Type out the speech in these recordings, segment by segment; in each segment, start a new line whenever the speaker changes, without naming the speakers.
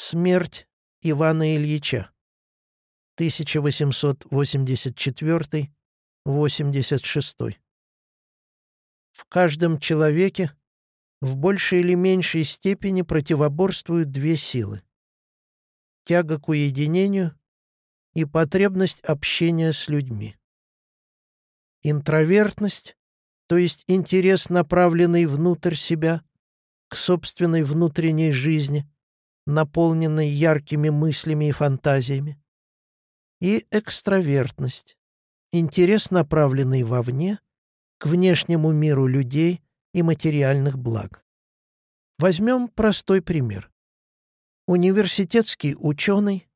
Смерть Ивана Ильича. 1884-86. В каждом человеке в большей или меньшей степени противоборствуют две силы. Тяга к уединению и потребность общения с людьми. Интровертность, то есть интерес, направленный внутрь себя, к собственной внутренней жизни, наполненной яркими мыслями и фантазиями. И экстравертность, интерес, направленный вовне, к внешнему миру людей и материальных благ. Возьмем простой пример. Университетский ученый,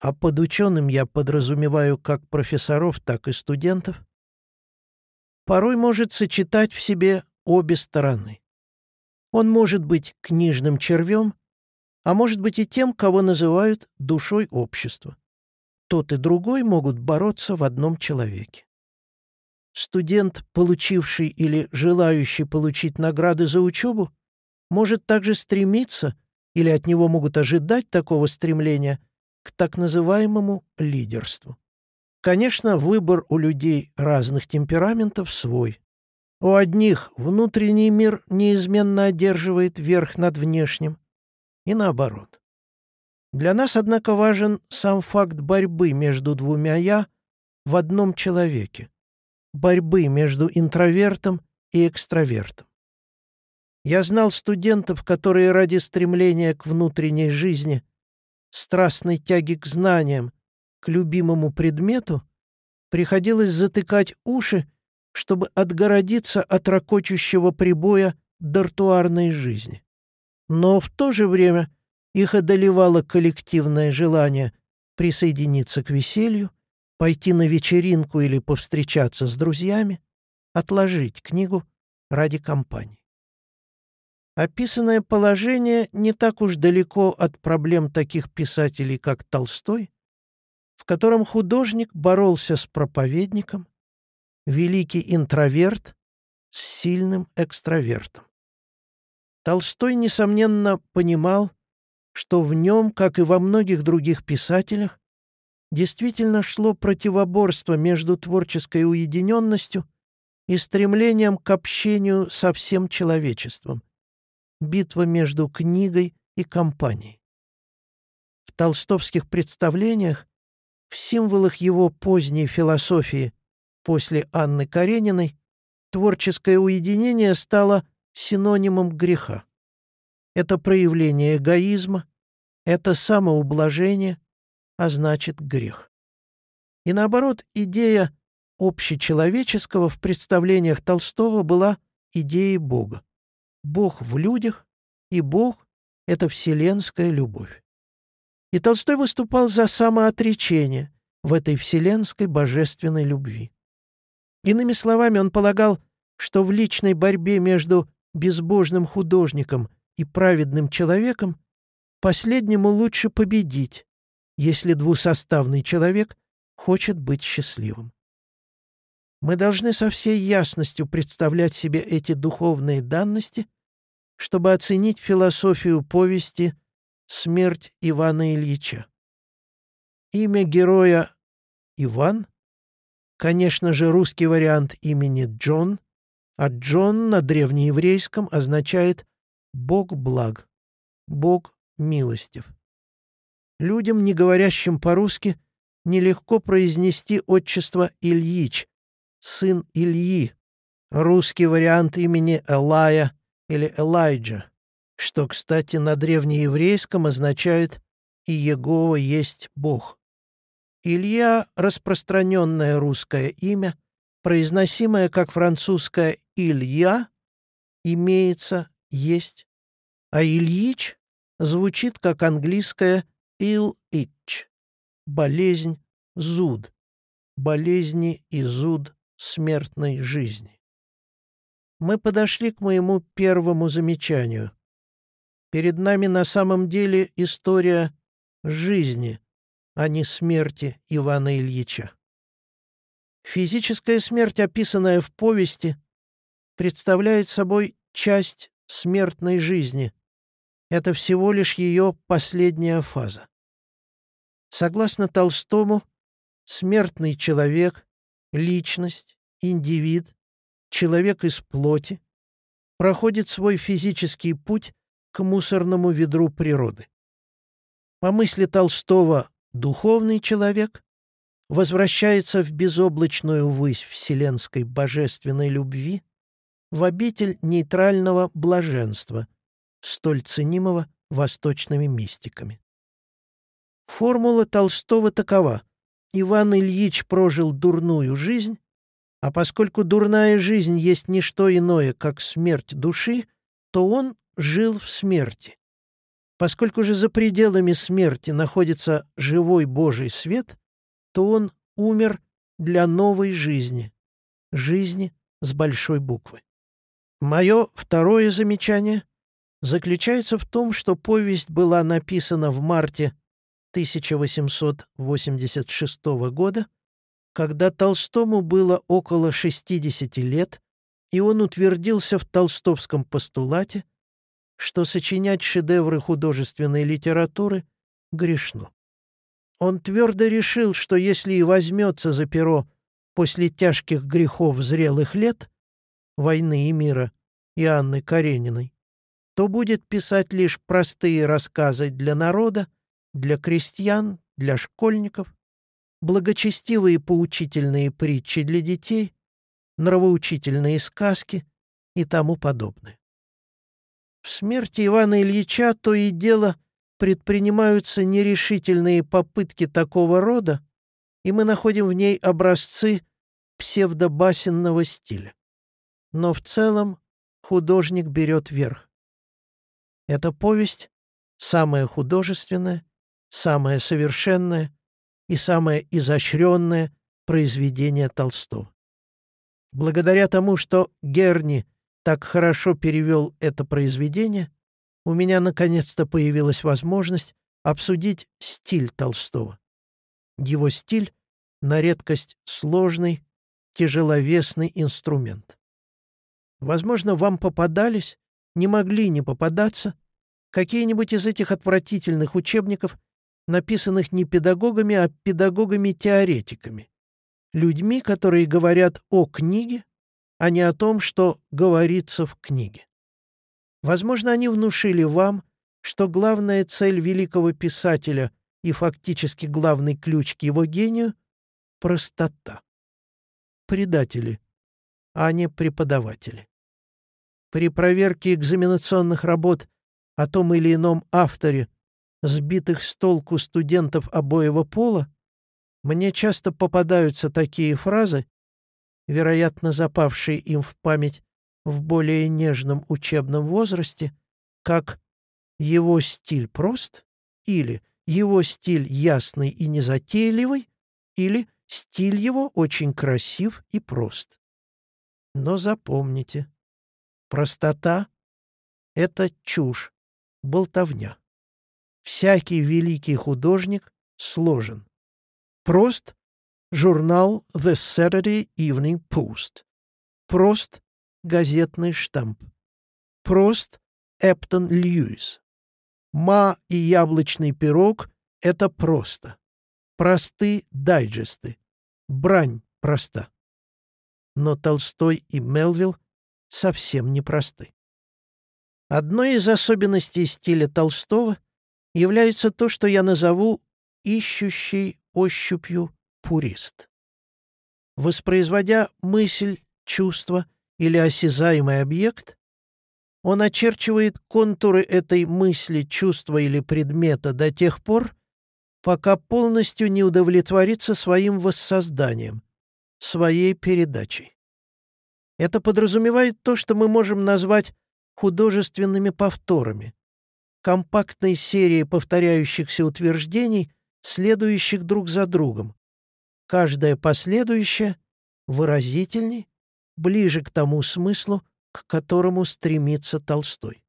а под ученым я подразумеваю как профессоров, так и студентов, порой может сочетать в себе обе стороны. Он может быть книжным червем, а может быть и тем, кого называют душой общества. Тот и другой могут бороться в одном человеке. Студент, получивший или желающий получить награды за учебу, может также стремиться, или от него могут ожидать такого стремления, к так называемому лидерству. Конечно, выбор у людей разных темпераментов свой. У одних внутренний мир неизменно одерживает верх над внешним, и наоборот. Для нас, однако, важен сам факт борьбы между двумя «я» в одном человеке, борьбы между интровертом и экстравертом. Я знал студентов, которые ради стремления к внутренней жизни, страстной тяги к знаниям, к любимому предмету, приходилось затыкать уши, чтобы отгородиться от ракочущего прибоя дартуарной жизни. Но в то же время их одолевало коллективное желание присоединиться к веселью, пойти на вечеринку или повстречаться с друзьями, отложить книгу ради компании. Описанное положение не так уж далеко от проблем таких писателей, как Толстой, в котором художник боролся с проповедником, великий интроверт с сильным экстравертом. Толстой, несомненно, понимал, что в нем, как и во многих других писателях, действительно шло противоборство между творческой уединенностью и стремлением к общению со всем человечеством, битва между книгой и компанией. В толстовских представлениях, в символах его поздней философии после Анны Карениной, творческое уединение стало синонимом греха. Это проявление эгоизма, это самоублажение, а значит грех. И наоборот, идея общечеловеческого в представлениях Толстого была идеей Бога. Бог в людях, и Бог — это вселенская любовь. И Толстой выступал за самоотречение в этой вселенской божественной любви. Иными словами, он полагал, что в личной борьбе между безбожным художником и праведным человеком, последнему лучше победить, если двусоставный человек хочет быть счастливым. Мы должны со всей ясностью представлять себе эти духовные данности, чтобы оценить философию повести «Смерть Ивана Ильича». Имя героя Иван, конечно же, русский вариант имени Джон — а Джон на древнееврейском означает «Бог благ», «Бог милостив». Людям, не говорящим по-русски, нелегко произнести отчество Ильич, сын Ильи, русский вариант имени Элая или Элайджа, что, кстати, на древнееврейском означает «И Егова есть Бог». Илья — распространенное русское имя, произносимое как французское Илья имеется, есть, а Ильич звучит как английское ил-ич — болезнь, зуд, болезни и зуд смертной жизни. Мы подошли к моему первому замечанию. Перед нами на самом деле история жизни, а не смерти Ивана Ильича. Физическая смерть, описанная в повести, представляет собой часть смертной жизни, Это всего лишь ее последняя фаза. Согласно Толстому, смертный человек, личность, индивид, человек из плоти, проходит свой физический путь к мусорному ведру природы. По мысли Толстого, духовный человек возвращается в безоблачную высь вселенской божественной любви, в обитель нейтрального блаженства, столь ценимого восточными мистиками. Формула Толстого такова. Иван Ильич прожил дурную жизнь, а поскольку дурная жизнь есть не что иное, как смерть души, то он жил в смерти. Поскольку же за пределами смерти находится живой Божий свет, то он умер для новой жизни, жизни с большой буквы. Мое второе замечание заключается в том, что повесть была написана в марте 1886 года, когда Толстому было около 60 лет, и он утвердился в толстовском постулате, что сочинять шедевры художественной литературы грешно. Он твердо решил, что если и возьмется за перо после тяжких грехов зрелых лет, войны и мира и Анны Карениной, то будет писать лишь простые рассказы для народа, для крестьян, для школьников, благочестивые поучительные притчи для детей, нравоучительные сказки и тому подобное. В смерти Ивана Ильича то и дело предпринимаются нерешительные попытки такого рода, и мы находим в ней образцы псевдобасенного стиля. Но в целом художник берет верх. Эта повесть самая художественная, самое совершенное и самое изощренное произведение Толстого. Благодаря тому, что Герни так хорошо перевел это произведение, у меня наконец-то появилась возможность обсудить стиль Толстого. Его стиль — на редкость сложный, тяжеловесный инструмент. Возможно, вам попадались, не могли не попадаться, какие-нибудь из этих отвратительных учебников, написанных не педагогами, а педагогами-теоретиками, людьми, которые говорят о книге, а не о том, что говорится в книге. Возможно, они внушили вам, что главная цель великого писателя и фактически главный ключ к его гению — простота. Предатели, а не преподаватели. При проверке экзаменационных работ о том или ином авторе, сбитых с толку студентов обоего пола, мне часто попадаются такие фразы, вероятно, запавшие им в память в более нежном учебном возрасте, как «его стиль прост» или «его стиль ясный и незатейливый» или «стиль его очень красив и прост». Но запомните, Простота — это чушь, болтовня. Всякий великий художник сложен. Прост — журнал The Saturday Evening Post. Прост — газетный штамп. Прост — Эптон Льюис. Ма и яблочный пирог — это просто. Просты дайджесты. Брань проста. Но Толстой и Мелвилл совсем непросты. Одной из особенностей стиля Толстого является то, что я назову «ищущий ощупью пурист». Воспроизводя мысль, чувство или осязаемый объект, он очерчивает контуры этой мысли, чувства или предмета до тех пор, пока полностью не удовлетворится своим воссозданием, своей передачей. Это подразумевает то, что мы можем назвать художественными повторами, компактной серией повторяющихся утверждений, следующих друг за другом. Каждое последующее выразительней, ближе к тому смыслу, к которому стремится Толстой.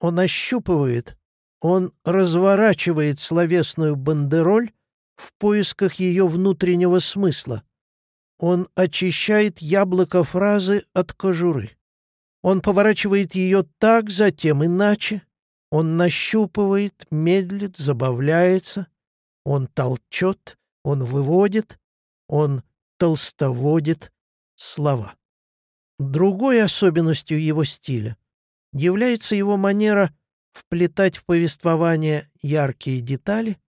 Он ощупывает, он разворачивает словесную бандероль в поисках ее внутреннего смысла, он очищает яблоко фразы от кожуры. Он поворачивает ее так, затем иначе. Он нащупывает, медлит, забавляется, он толчет, он выводит, он толстоводит слова. Другой особенностью его стиля является его манера вплетать в повествование яркие детали,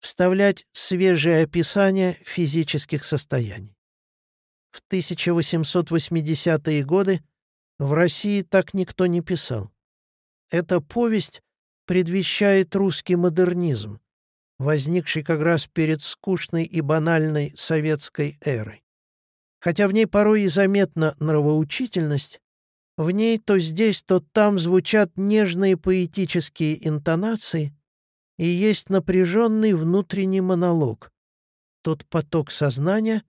вставлять свежее описание физических состояний. В 1880-е годы в России так никто не писал. Эта повесть предвещает русский модернизм, возникший как раз перед скучной и банальной советской эрой. Хотя в ней порой и заметна нравоучительность, в ней то здесь, то там звучат нежные поэтические интонации и есть напряженный внутренний монолог, тот поток сознания,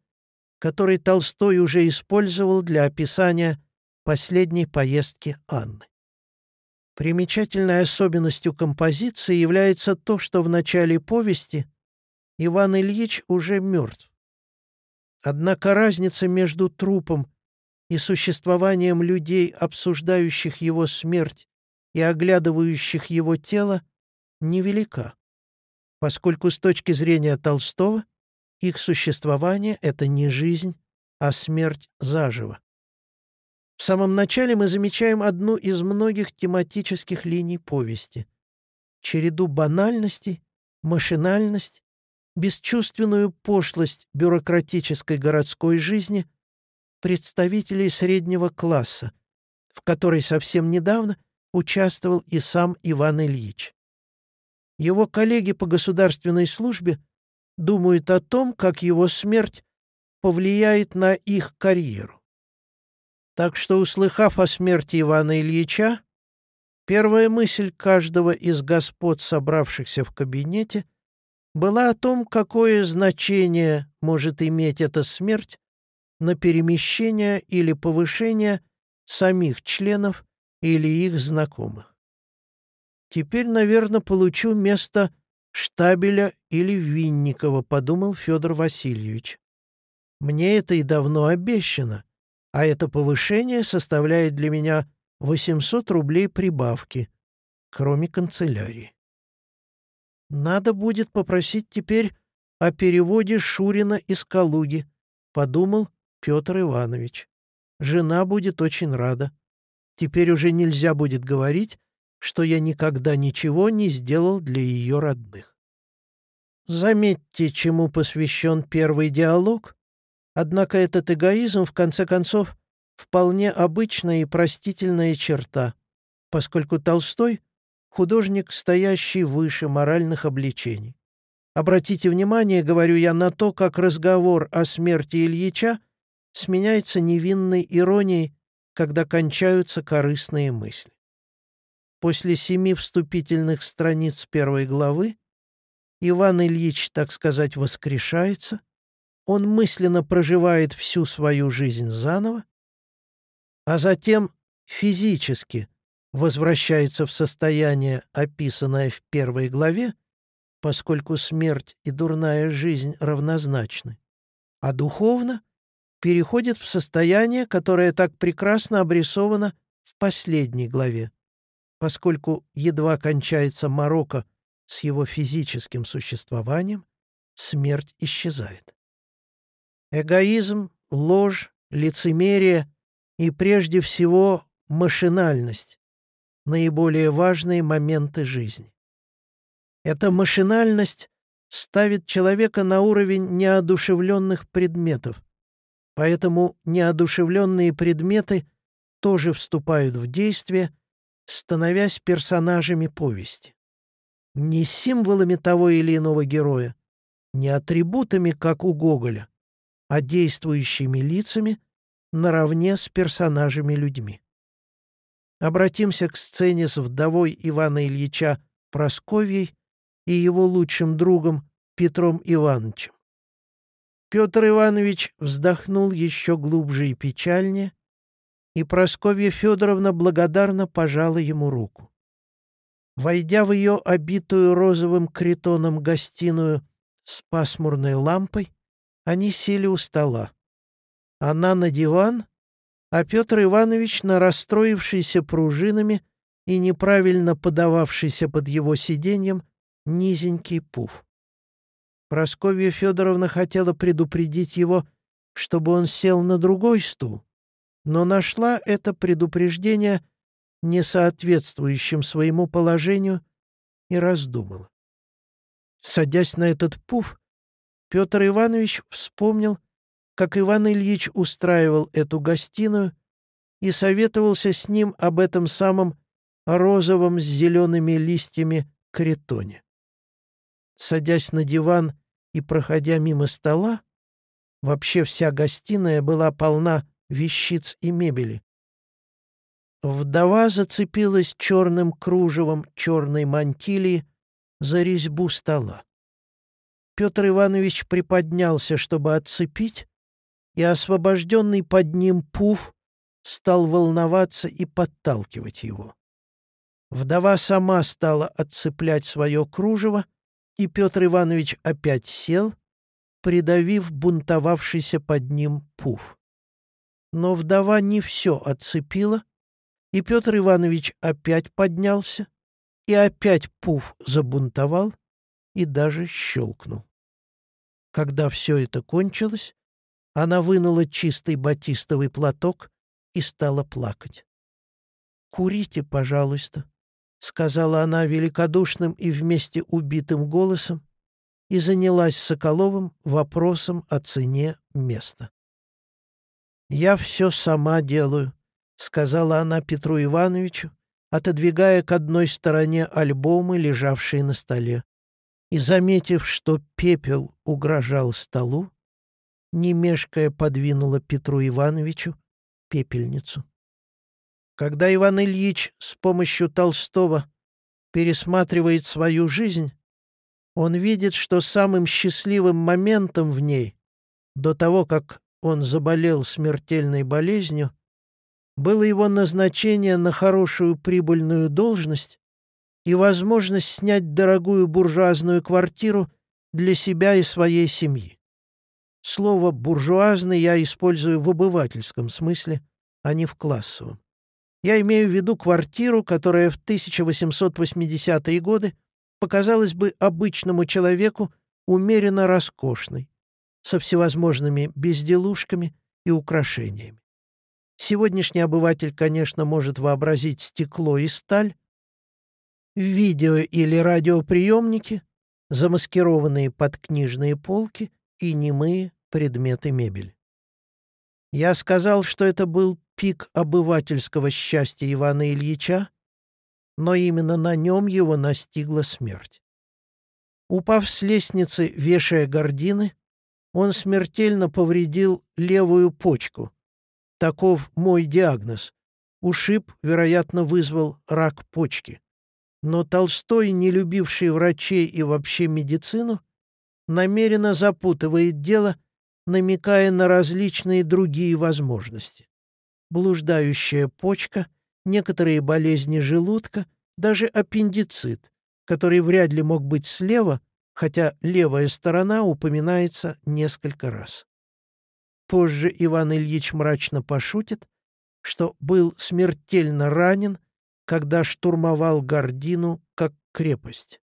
который Толстой уже использовал для описания последней поездки Анны. Примечательной особенностью композиции является то, что в начале повести Иван Ильич уже мертв. Однако разница между трупом и существованием людей, обсуждающих его смерть и оглядывающих его тело, невелика, поскольку с точки зрения Толстого их существование — это не жизнь, а смерть заживо. В самом начале мы замечаем одну из многих тематических линий повести — череду банальностей, машинальность, бесчувственную пошлость бюрократической городской жизни представителей среднего класса, в которой совсем недавно участвовал и сам Иван Ильич. Его коллеги по государственной службе думают о том, как его смерть повлияет на их карьеру. Так что, услыхав о смерти Ивана Ильича, первая мысль каждого из господ, собравшихся в кабинете, была о том, какое значение может иметь эта смерть на перемещение или повышение самих членов или их знакомых. Теперь, наверное, получу место Штабеля или Винникова, подумал Федор Васильевич. Мне это и давно обещано а это повышение составляет для меня 800 рублей прибавки, кроме канцелярии. Надо будет попросить теперь о переводе Шурина из Калуги, подумал Петр Иванович. Жена будет очень рада. Теперь уже нельзя будет говорить, что я никогда ничего не сделал для ее родных. Заметьте, чему посвящен первый диалог, Однако этот эгоизм, в конце концов, вполне обычная и простительная черта, поскольку Толстой — художник, стоящий выше моральных обличений. Обратите внимание, говорю я, на то, как разговор о смерти Ильича сменяется невинной иронией, когда кончаются корыстные мысли. После семи вступительных страниц первой главы Иван Ильич, так сказать, воскрешается — он мысленно проживает всю свою жизнь заново, а затем физически возвращается в состояние, описанное в первой главе, поскольку смерть и дурная жизнь равнозначны, а духовно переходит в состояние, которое так прекрасно обрисовано в последней главе, поскольку едва кончается Марокко с его физическим существованием, смерть исчезает. Эгоизм, ложь, лицемерие и прежде всего машинальность — наиболее важные моменты жизни. Эта машинальность ставит человека на уровень неодушевленных предметов, поэтому неодушевленные предметы тоже вступают в действие, становясь персонажами повести. Не символами того или иного героя, не атрибутами, как у Гоголя, а действующими лицами наравне с персонажами-людьми. Обратимся к сцене с вдовой Ивана Ильича Просковьей и его лучшим другом Петром Ивановичем. Петр Иванович вздохнул еще глубже и печальнее, и Просковья Федоровна благодарно пожала ему руку. Войдя в ее обитую розовым критоном гостиную с пасмурной лампой, они сели у стола. Она на диван, а Петр Иванович на расстроившийся пружинами и неправильно подававшийся под его сиденьем низенький пуф. Просковья Федоровна хотела предупредить его, чтобы он сел на другой стул, но нашла это предупреждение несоответствующим своему положению и раздумала. Садясь на этот пуф, Петр Иванович вспомнил, как Иван Ильич устраивал эту гостиную и советовался с ним об этом самом розовом с зелеными листьями критоне. Садясь на диван и проходя мимо стола, вообще вся гостиная была полна вещиц и мебели. Вдова зацепилась черным кружевом черной мантилии за резьбу стола. Петр Иванович приподнялся, чтобы отцепить, и освобожденный под ним пуф стал волноваться и подталкивать его. Вдова сама стала отцеплять свое кружево, и Петр Иванович опять сел, придавив бунтовавшийся под ним пуф. Но вдова не все отцепила, и Петр Иванович опять поднялся, и опять пуф забунтовал и даже щелкнул. Когда все это кончилось, она вынула чистый батистовый платок и стала плакать. «Курите, пожалуйста», — сказала она великодушным и вместе убитым голосом и занялась Соколовым вопросом о цене места. «Я все сама делаю», — сказала она Петру Ивановичу, отодвигая к одной стороне альбомы, лежавшие на столе. И, заметив, что пепел угрожал столу, не мешкая подвинула Петру Ивановичу пепельницу. Когда Иван Ильич с помощью Толстого пересматривает свою жизнь, он видит, что самым счастливым моментом в ней, до того, как он заболел смертельной болезнью, было его назначение на хорошую прибыльную должность и возможность снять дорогую буржуазную квартиру для себя и своей семьи. Слово «буржуазный» я использую в обывательском смысле, а не в классовом. Я имею в виду квартиру, которая в 1880-е годы показалась бы обычному человеку умеренно роскошной, со всевозможными безделушками и украшениями. Сегодняшний обыватель, конечно, может вообразить стекло и сталь, видео или радиоприемники, замаскированные под книжные полки и немые предметы мебели. Я сказал, что это был пик обывательского счастья Ивана Ильича, но именно на нем его настигла смерть. Упав с лестницы, вешая гардины, он смертельно повредил левую почку. Таков мой диагноз. Ушиб, вероятно, вызвал рак почки. Но Толстой, не любивший врачей и вообще медицину, намеренно запутывает дело, намекая на различные другие возможности. Блуждающая почка, некоторые болезни желудка, даже аппендицит, который вряд ли мог быть слева, хотя левая сторона упоминается несколько раз. Позже Иван Ильич мрачно пошутит, что был смертельно ранен, когда штурмовал Гордину как крепость.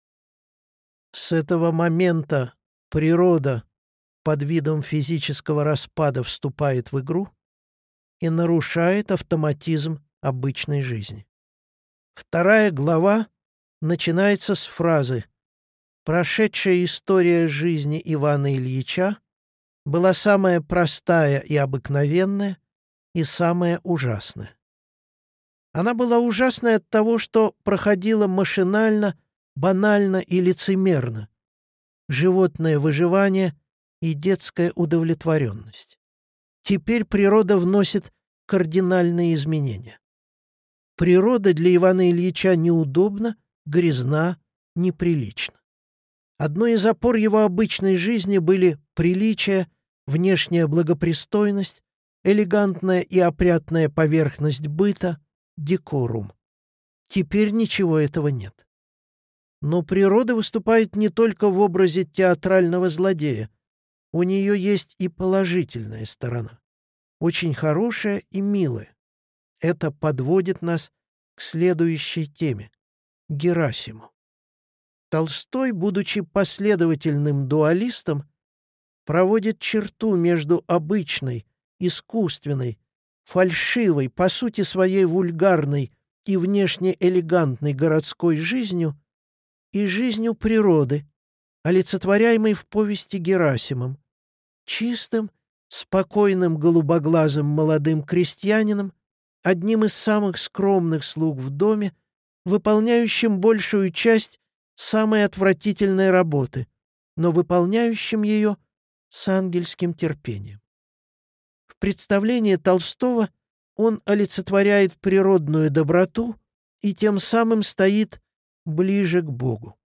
С этого момента природа под видом физического распада вступает в игру и нарушает автоматизм обычной жизни. Вторая глава начинается с фразы «Прошедшая история жизни Ивана Ильича была самая простая и обыкновенная и самая ужасная. Она была ужасной от того, что проходила машинально, банально и лицемерно, животное выживание и детская удовлетворенность. Теперь природа вносит кардинальные изменения. Природа для Ивана Ильича неудобна, грязна, неприлична. Одной из опор его обычной жизни были приличие, внешняя благопристойность, элегантная и опрятная поверхность быта, декорум. Теперь ничего этого нет. Но природа выступает не только в образе театрального злодея. У нее есть и положительная сторона. Очень хорошая и милая. Это подводит нас к следующей теме — Герасиму. Толстой, будучи последовательным дуалистом, проводит черту между обычной, искусственной, фальшивой, по сути своей вульгарной и внешне элегантной городской жизнью и жизнью природы, олицетворяемой в повести Герасимом, чистым, спокойным голубоглазым молодым крестьянином, одним из самых скромных слуг в доме, выполняющим большую часть самой отвратительной работы, но выполняющим ее с ангельским терпением. В представлении Толстого он олицетворяет природную доброту и тем самым стоит ближе к Богу.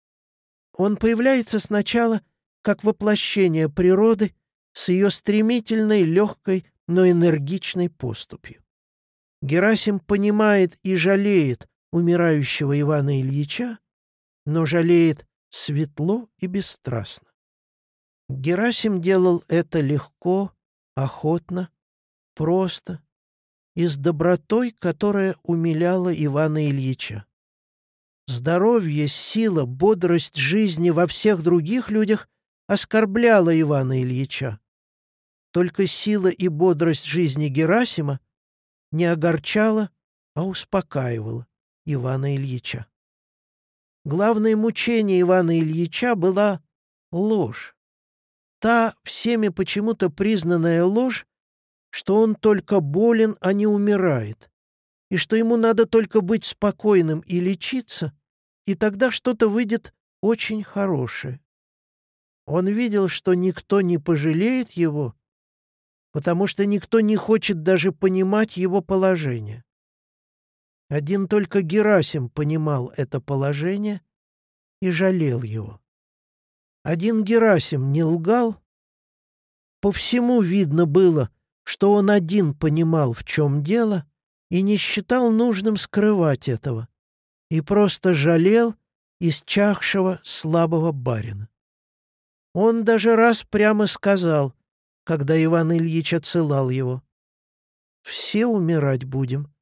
Он появляется сначала как воплощение природы с ее стремительной, легкой, но энергичной поступью. Герасим понимает и жалеет умирающего Ивана Ильича, но жалеет светло и бесстрастно. Герасим делал это легко, охотно, просто и с добротой, которая умиляла Ивана Ильича. Здоровье, сила, бодрость жизни во всех других людях оскорбляла Ивана Ильича. Только сила и бодрость жизни Герасима не огорчала, а успокаивала Ивана Ильича. Главное мучение Ивана Ильича была ложь. Та всеми почему-то признанная ложь, что он только болен, а не умирает, и что ему надо только быть спокойным и лечиться, и тогда что-то выйдет очень хорошее. Он видел, что никто не пожалеет его, потому что никто не хочет даже понимать его положение. Один только Герасим понимал это положение и жалел его. Один Герасим не лгал. По всему видно было, что он один понимал, в чем дело, и не считал нужным скрывать этого, и просто жалел исчахшего слабого барина. Он даже раз прямо сказал, когда Иван Ильич отсылал его. «Все умирать будем.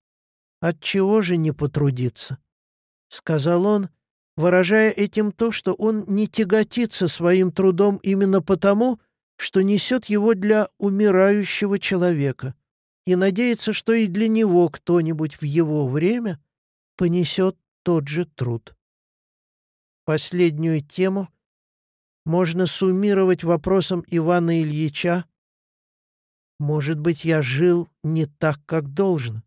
Отчего же не потрудиться?» — сказал он, выражая этим то, что он не тяготится своим трудом именно потому, что несет его для умирающего человека, и надеется, что и для него кто-нибудь в его время понесет тот же труд. Последнюю тему можно суммировать вопросом Ивана Ильича может быть, я жил не так, как должен.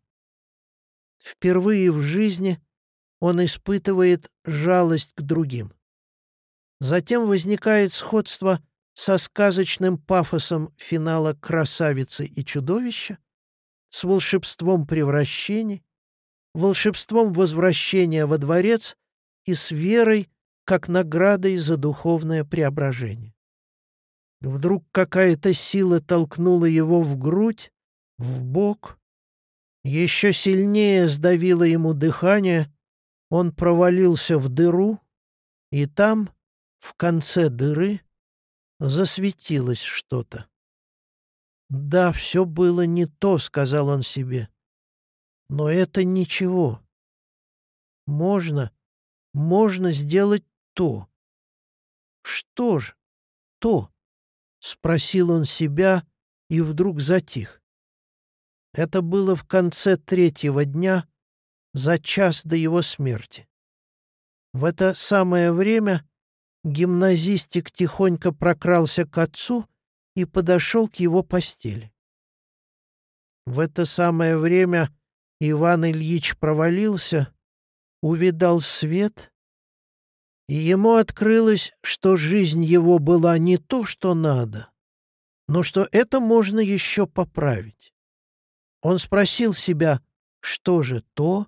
Впервые в жизни он испытывает жалость к другим. Затем возникает сходство со сказочным пафосом финала «Красавицы и чудовища», с волшебством превращений, волшебством возвращения во дворец и с верой как наградой за духовное преображение. Вдруг какая-то сила толкнула его в грудь, в бок. Еще сильнее сдавило ему дыхание. Он провалился в дыру, и там, в конце дыры, засветилось что-то. «Да, все было не то», — сказал он себе. «Но это ничего. Можно, можно сделать то». «Что ж то?» — спросил он себя и вдруг затих. Это было в конце третьего дня, за час до его смерти. В это самое время гимназистик тихонько прокрался к отцу и подошел к его постели. В это самое время Иван Ильич провалился, увидал свет и ему открылось, что жизнь его была не то, что надо, но что это можно еще поправить. Он спросил себя, что же то,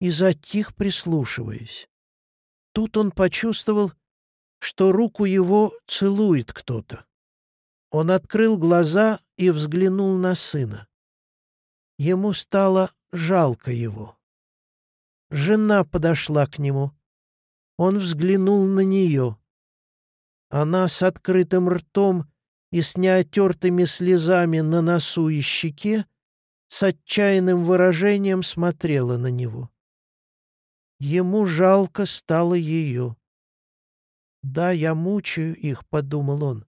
и затих, прислушиваясь. Тут он почувствовал, что руку его целует кто-то. Он открыл глаза и взглянул на сына. Ему стало жалко его. Жена подошла к нему. Он взглянул на нее. Она с открытым ртом и с неотертыми слезами на носу и щеке с отчаянным выражением смотрела на него. Ему жалко стало ее. «Да, я мучаю их», — подумал он.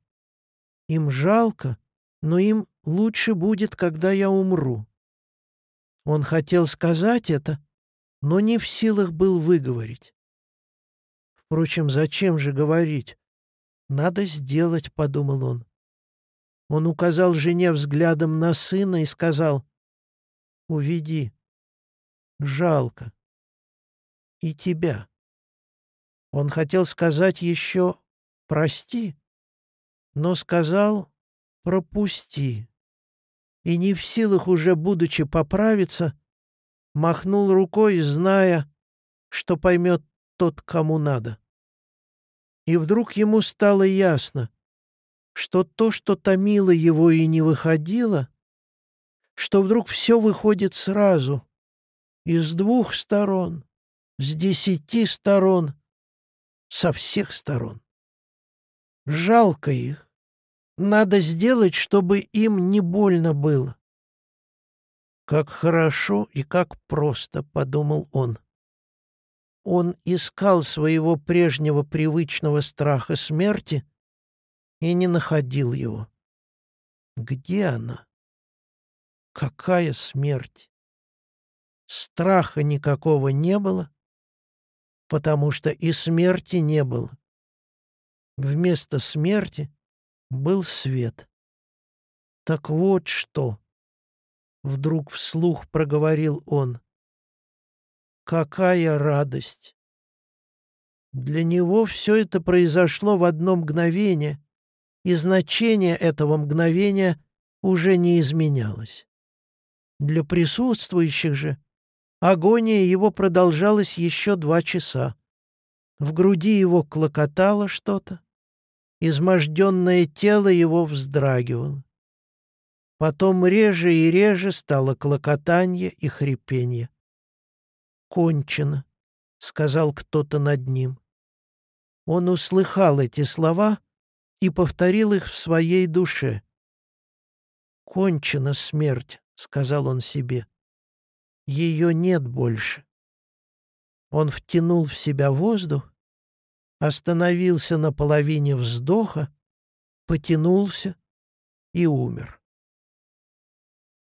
«Им жалко, но им лучше будет, когда я умру». Он хотел сказать это, но не в силах был выговорить. Впрочем, зачем же говорить? «Надо сделать», — подумал он. Он указал жене взглядом на сына и сказал, «Уведи. Жалко. И тебя». Он хотел сказать еще «прости», но сказал «пропусти». И не в силах уже, будучи поправиться, махнул рукой, зная, что поймет тот, кому надо. И вдруг ему стало ясно, что то, что томило его и не выходило, что вдруг все выходит сразу, из двух сторон, с десяти сторон, со всех сторон. Жалко их. Надо сделать, чтобы им не больно было. «Как хорошо и как просто», — подумал он. Он искал своего прежнего привычного страха смерти и не находил его. Где она? Какая смерть? Страха никакого не было, потому что и смерти не было. Вместо смерти был свет. Так вот что, вдруг вслух проговорил он. Какая радость! Для него все это произошло в одно мгновение, и значение этого мгновения уже не изменялось. Для присутствующих же агония его продолжалась еще два часа. В груди его клокотало что-то, изможденное тело его вздрагивало. Потом реже и реже стало клокотанье и хрипенье кончено», — сказал кто-то над ним. Он услыхал эти слова и повторил их в своей душе. «Кончена смерть», — сказал он себе. «Ее нет больше». Он втянул в себя воздух, остановился на половине вздоха, потянулся и умер.